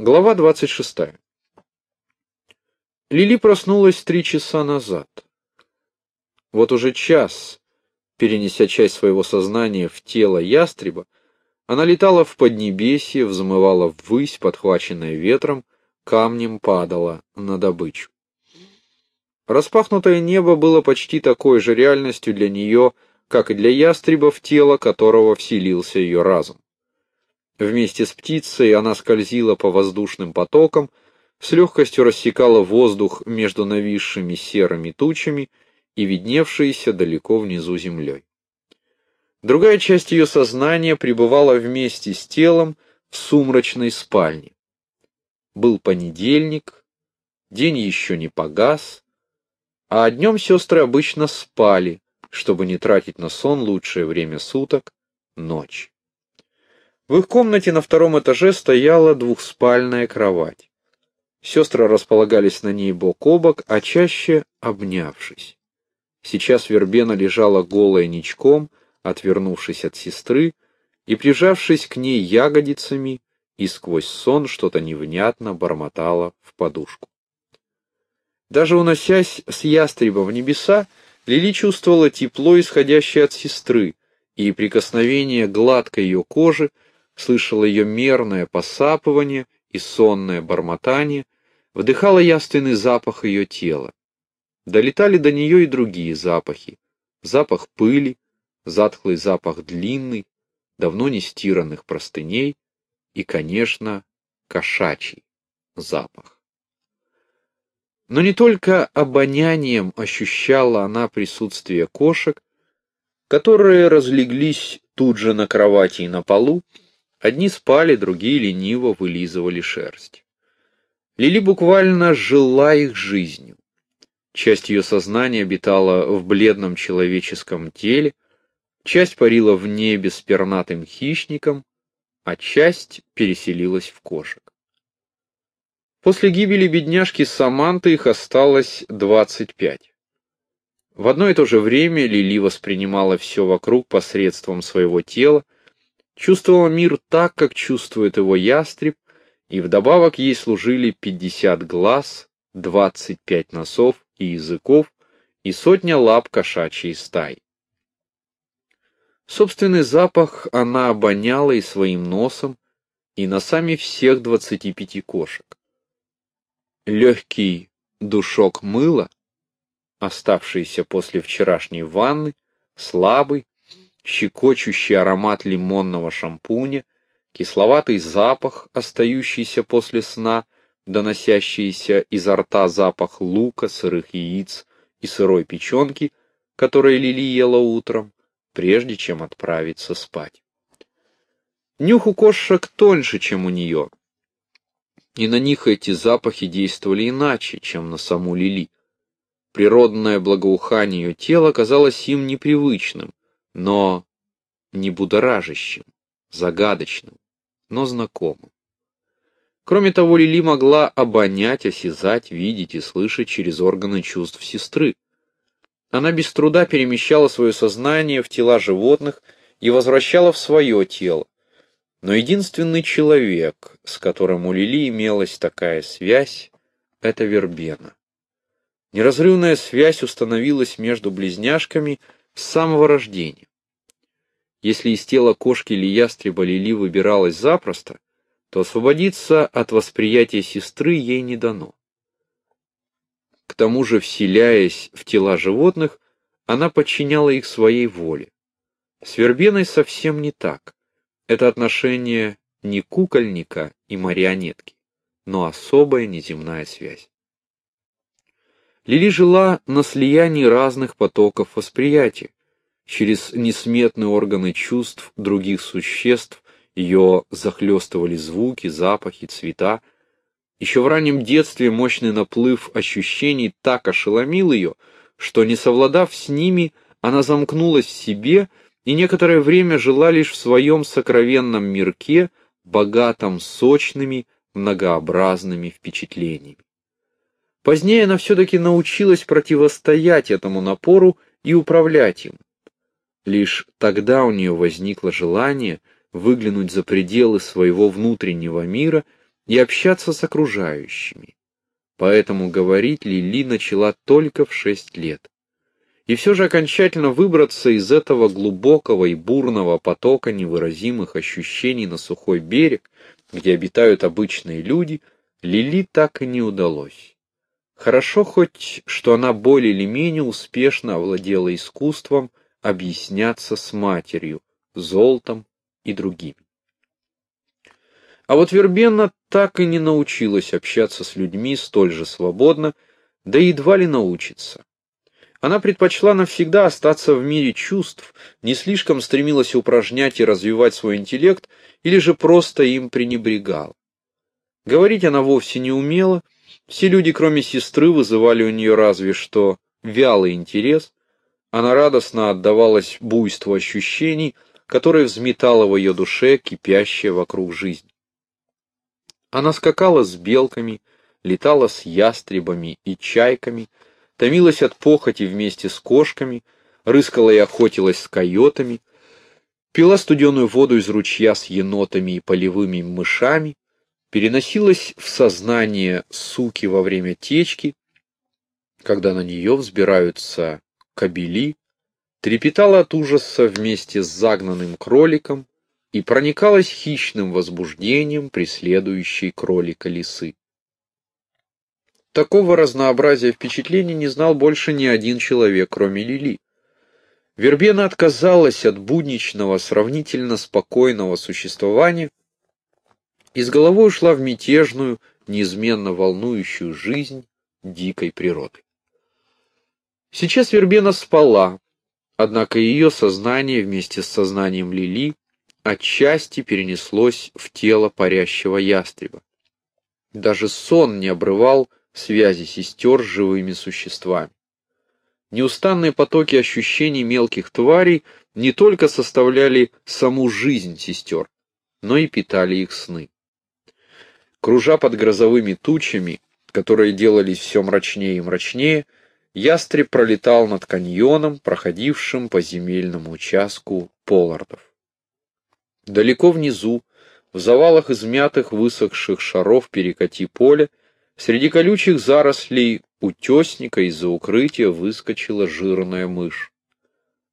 Глава 26. Лили проснулась три часа назад. Вот уже час, перенеся часть своего сознания в тело ястреба, она летала в поднебесье, взмывала ввысь, подхваченная ветром, камнем падала на добычу. Распахнутое небо было почти такой же реальностью для нее, как и для ястреба, в тело которого вселился ее разум. Вместе с птицей она скользила по воздушным потокам, с легкостью рассекала воздух между нависшими серыми тучами и видневшейся далеко внизу землей. Другая часть ее сознания пребывала вместе с телом в сумрачной спальне. Был понедельник, день еще не погас, а днем сестры обычно спали, чтобы не тратить на сон лучшее время суток — ночь. В их комнате на втором этаже стояла двухспальная кровать. Сестры располагались на ней бок о бок, а чаще обнявшись. Сейчас Вербена лежала голая ничком, отвернувшись от сестры, и, прижавшись к ней ягодицами, и сквозь сон что-то невнятно бормотала в подушку. Даже уносясь с ястреба в небеса, Лили чувствовала тепло, исходящее от сестры, и прикосновение гладкой ее кожи слышала ее мерное посапывание и сонное бормотание, вдыхала яственный запах ее тела. Долетали до нее и другие запахи. Запах пыли, затхлый запах длинный, давно не стиранных простыней и, конечно, кошачий запах. Но не только обонянием ощущала она присутствие кошек, которые разлеглись тут же на кровати и на полу, одни спали, другие лениво вылизывали шерсть. Лили буквально жила их жизнью. Часть ее сознания обитала в бледном человеческом теле, часть парила в небе с пернатым хищником, а часть переселилась в кошек. После гибели бедняжки Саманты их осталось двадцать пять. В одно и то же время Лили воспринимала все вокруг посредством своего тела, чувствовала мир так, как чувствует его ястреб, и вдобавок ей служили пятьдесят глаз, двадцать пять носов и языков и сотня лап кошачьей стаи. Собственный запах она обоняла и своим носом, и носами всех двадцати пяти кошек легкий душок мыла, оставшийся после вчерашней ванны, слабый, щекочущий аромат лимонного шампуня, кисловатый запах, остающийся после сна, доносящийся изо рта запах лука, сырых яиц и сырой печенки, которые Лили ела утром, прежде чем отправиться спать. Нюх у кошек тоньше, чем у нее, и на них эти запахи действовали иначе, чем на саму Лили. Природное благоухание ее тела казалось им непривычным, но не будоражащим, загадочным, но знакомым. Кроме того, Лили могла обонять, осязать, видеть и слышать через органы чувств сестры. Она без труда перемещала свое сознание в тела животных и возвращала в свое тело, но единственный человек, с которым у Лили имелась такая связь, это Вербена. Неразрывная связь установилась между близняшками с самого рождения. Если из тела кошки или ястреба Лили выбиралась запросто, то освободиться от восприятия сестры ей не дано. К тому же, вселяясь в тела животных, она подчиняла их своей воле. С Вербеной совсем не так. Это отношение не кукольника и марионетки, но особая неземная связь. Лили жила на слиянии разных потоков восприятия. Через несметные органы чувств других существ ее захлестывали звуки, запахи, цвета. Еще в раннем детстве мощный наплыв ощущений так ошеломил ее, что, не совладав с ними, она замкнулась в себе и некоторое время жила лишь в своем сокровенном мирке, богатом сочными, многообразными впечатлениями. Позднее она все-таки научилась противостоять этому напору и управлять им. Лишь тогда у нее возникло желание выглянуть за пределы своего внутреннего мира и общаться с окружающими. Поэтому говорить Лили начала только в шесть лет. И все же окончательно выбраться из этого глубокого и бурного потока невыразимых ощущений на сухой берег, где обитают обычные люди, Лили так и не удалось. Хорошо хоть, что она более или менее успешно овладела искусством объясняться с матерью, золотом и другими. А вот Вербена так и не научилась общаться с людьми столь же свободно, да едва ли научится. Она предпочла навсегда остаться в мире чувств, не слишком стремилась упражнять и развивать свой интеллект, или же просто им пренебрегала. Говорить она вовсе не умела, все люди, кроме сестры, вызывали у нее разве что вялый интерес, она радостно отдавалась буйству ощущений, которое взметало в ее душе кипящее вокруг жизнь. Она скакала с белками, летала с ястребами и чайками, томилась от похоти вместе с кошками, рыскала и охотилась с койотами, пила студеную воду из ручья с енотами и полевыми мышами, переносилась в сознание суки во время течки, когда на нее взбираются кобели, трепетала от ужаса вместе с загнанным кроликом и проникалась хищным возбуждением преследующей кролика лисы. Такого разнообразия впечатлений не знал больше ни один человек, кроме Лили. Вербена отказалась от будничного, сравнительно спокойного существования и с головой ушла в мятежную, неизменно волнующую жизнь дикой природы. Сейчас Вербена спала, однако ее сознание вместе с сознанием Лили отчасти перенеслось в тело парящего ястреба. Даже сон не обрывал связи сестер с живыми существами. Неустанные потоки ощущений мелких тварей не только составляли саму жизнь сестер, но и питали их сны. Кружа под грозовыми тучами, которые делались все мрачнее и мрачнее, ястреб пролетал над каньоном, проходившим по земельному участку Поллардов. Далеко внизу, в завалах измятых высохших шаров перекати поля, Среди колючих зарослей утесника из-за укрытия выскочила жирная мышь.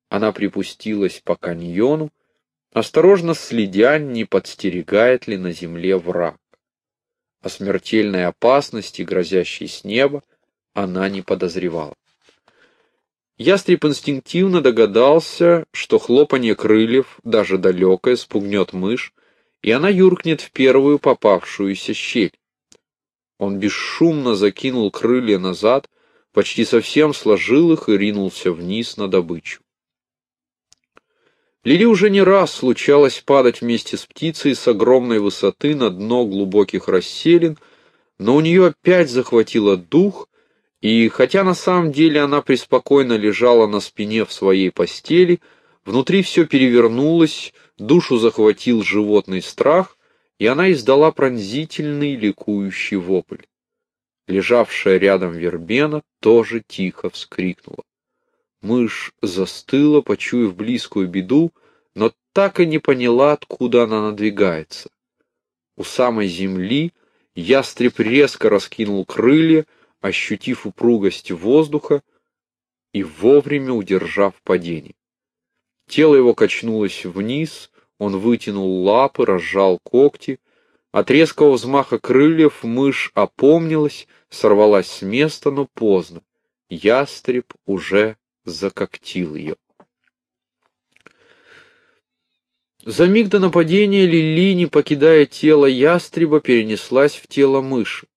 Она припустилась по каньону, осторожно следя, не подстерегает ли на земле враг. О смертельной опасности, грозящей с неба, она не подозревала. Ястреб инстинктивно догадался, что хлопанье крыльев, даже далекое, спугнет мышь, и она юркнет в первую попавшуюся щель. Он бесшумно закинул крылья назад, почти совсем сложил их и ринулся вниз на добычу. Лили уже не раз случалось падать вместе с птицей с огромной высоты на дно глубоких расселин, но у нее опять захватило дух, и хотя на самом деле она преспокойно лежала на спине в своей постели, внутри все перевернулось, душу захватил животный страх, и она издала пронзительный ликующий вопль. Лежавшая рядом вербена тоже тихо вскрикнула. Мышь застыла, почуяв близкую беду, но так и не поняла, откуда она надвигается. У самой земли ястреб резко раскинул крылья, ощутив упругость воздуха и вовремя удержав падение. Тело его качнулось вниз, он вытянул лапы, разжал когти. От резкого взмаха крыльев мышь опомнилась, сорвалась с места, но поздно. Ястреб уже закоктил ее. За миг до нападения Лили, не покидая тело ястреба, перенеслась в тело мыши.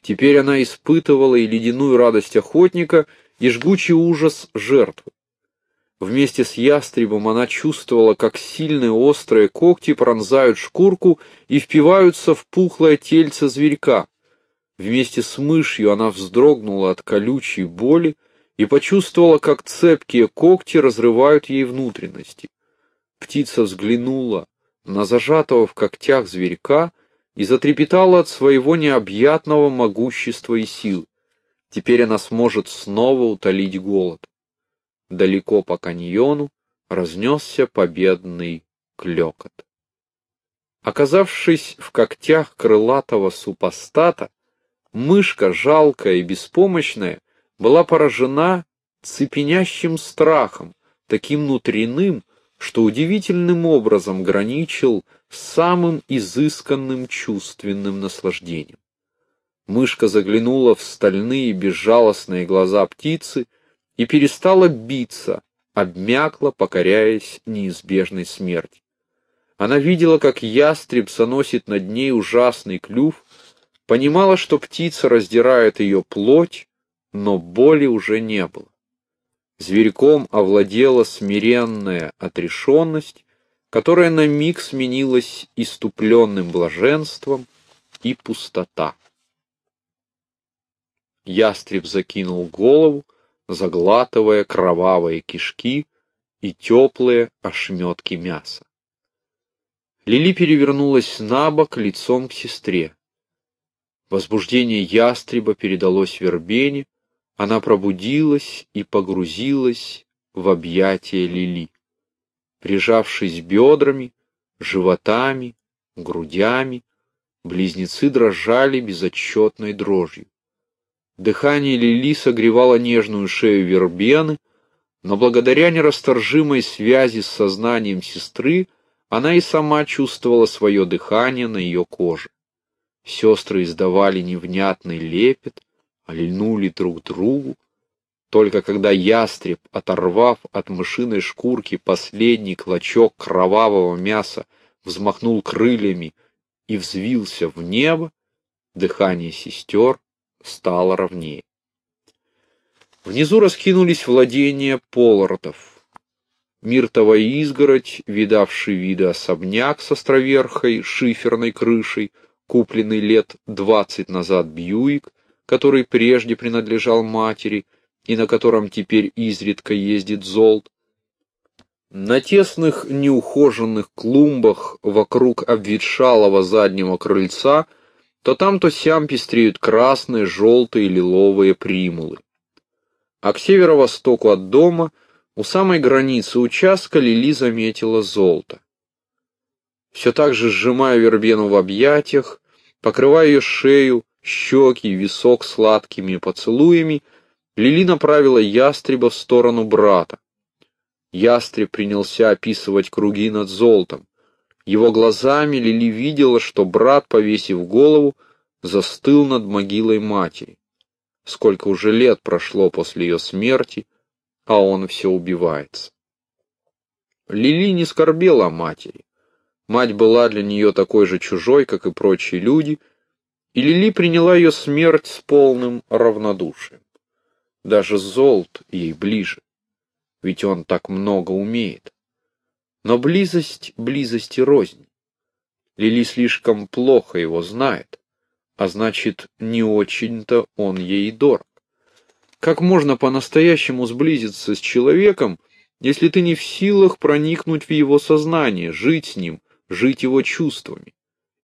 Теперь она испытывала и ледяную радость охотника, и жгучий ужас жертвы. Вместе с ястребом она чувствовала, как сильные острые когти пронзают шкурку и впиваются в пухлое тельце зверька. Вместе с мышью она вздрогнула от колючей боли и почувствовала, как цепкие когти разрывают ей внутренности. Птица взглянула на зажатого в когтях зверька и затрепетала от своего необъятного могущества и сил. Теперь она сможет снова утолить голод. Далеко по каньону разнесся победный клекот. Оказавшись в когтях крылатого супостата, мышка, жалкая и беспомощная, была поражена цепенящим страхом, таким внутренним, что удивительным образом граничил с самым изысканным чувственным наслаждением. Мышка заглянула в стальные безжалостные глаза птицы и перестала биться, обмякла, покоряясь неизбежной смерти. Она видела, как ястреб заносит над ней ужасный клюв, понимала, что птица раздирает ее плоть, но боли уже не было. Зверьком овладела смиренная отрешенность, которая на миг сменилась иступленным блаженством и пустота. Ястреб закинул голову, заглатывая кровавые кишки и теплые ошметки мяса. Лили перевернулась на бок лицом к сестре. Возбуждение ястреба передалось Вербене, она пробудилась и погрузилась в объятия Лили. Прижавшись бедрами, животами, грудями, близнецы дрожали безотчетной дрожью. Дыхание Лили согревало нежную шею Вербены, но благодаря нерасторжимой связи с сознанием сестры она и сама чувствовала свое дыхание на ее коже. Сестры издавали невнятный лепет, льнули друг другу. Только когда ястреб, оторвав от мышиной шкурки последний клочок кровавого мяса, взмахнул крыльями и взвился в небо, дыхание сестер стало ровнее. Внизу раскинулись владения Полоротов. Миртовая изгородь, видавший виды особняк с островерхой шиферной крышей, купленный лет двадцать назад Бьюик, который прежде принадлежал матери и на котором теперь изредка ездит Золт. На тесных неухоженных клумбах вокруг обветшалого заднего крыльца то там, то сям пестреют красные, желтые, лиловые примулы. А к северо-востоку от дома, у самой границы участка, Лили заметила золото. Все так же сжимая вербену в объятиях, покрывая ее шею, щеки висок сладкими поцелуями, Лили направила ястреба в сторону брата. Ястреб принялся описывать круги над золотом. Его глазами Лили видела, что брат, повесив голову, застыл над могилой матери. Сколько уже лет прошло после ее смерти, а он все убивается. Лили не скорбела о матери. Мать была для нее такой же чужой, как и прочие люди, и Лили приняла ее смерть с полным равнодушием. Даже Золт ей ближе, ведь он так много умеет. Но близость близости рознь. Лили слишком плохо его знает, а значит, не очень-то он ей дорог. Как можно по-настоящему сблизиться с человеком, если ты не в силах проникнуть в его сознание, жить с ним, жить его чувствами?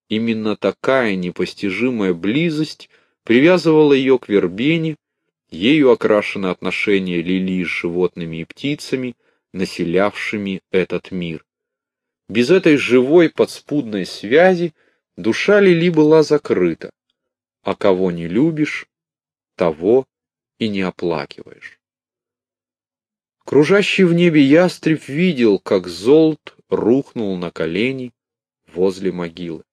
Именно такая непостижимая близость привязывала ее к вербене, ею окрашены отношения Лили с животными и птицами, населявшими этот мир. Без этой живой подспудной связи душа Лили была закрыта, а кого не любишь, того и не оплакиваешь. Кружащий в небе ястреб видел, как золт рухнул на колени возле могилы.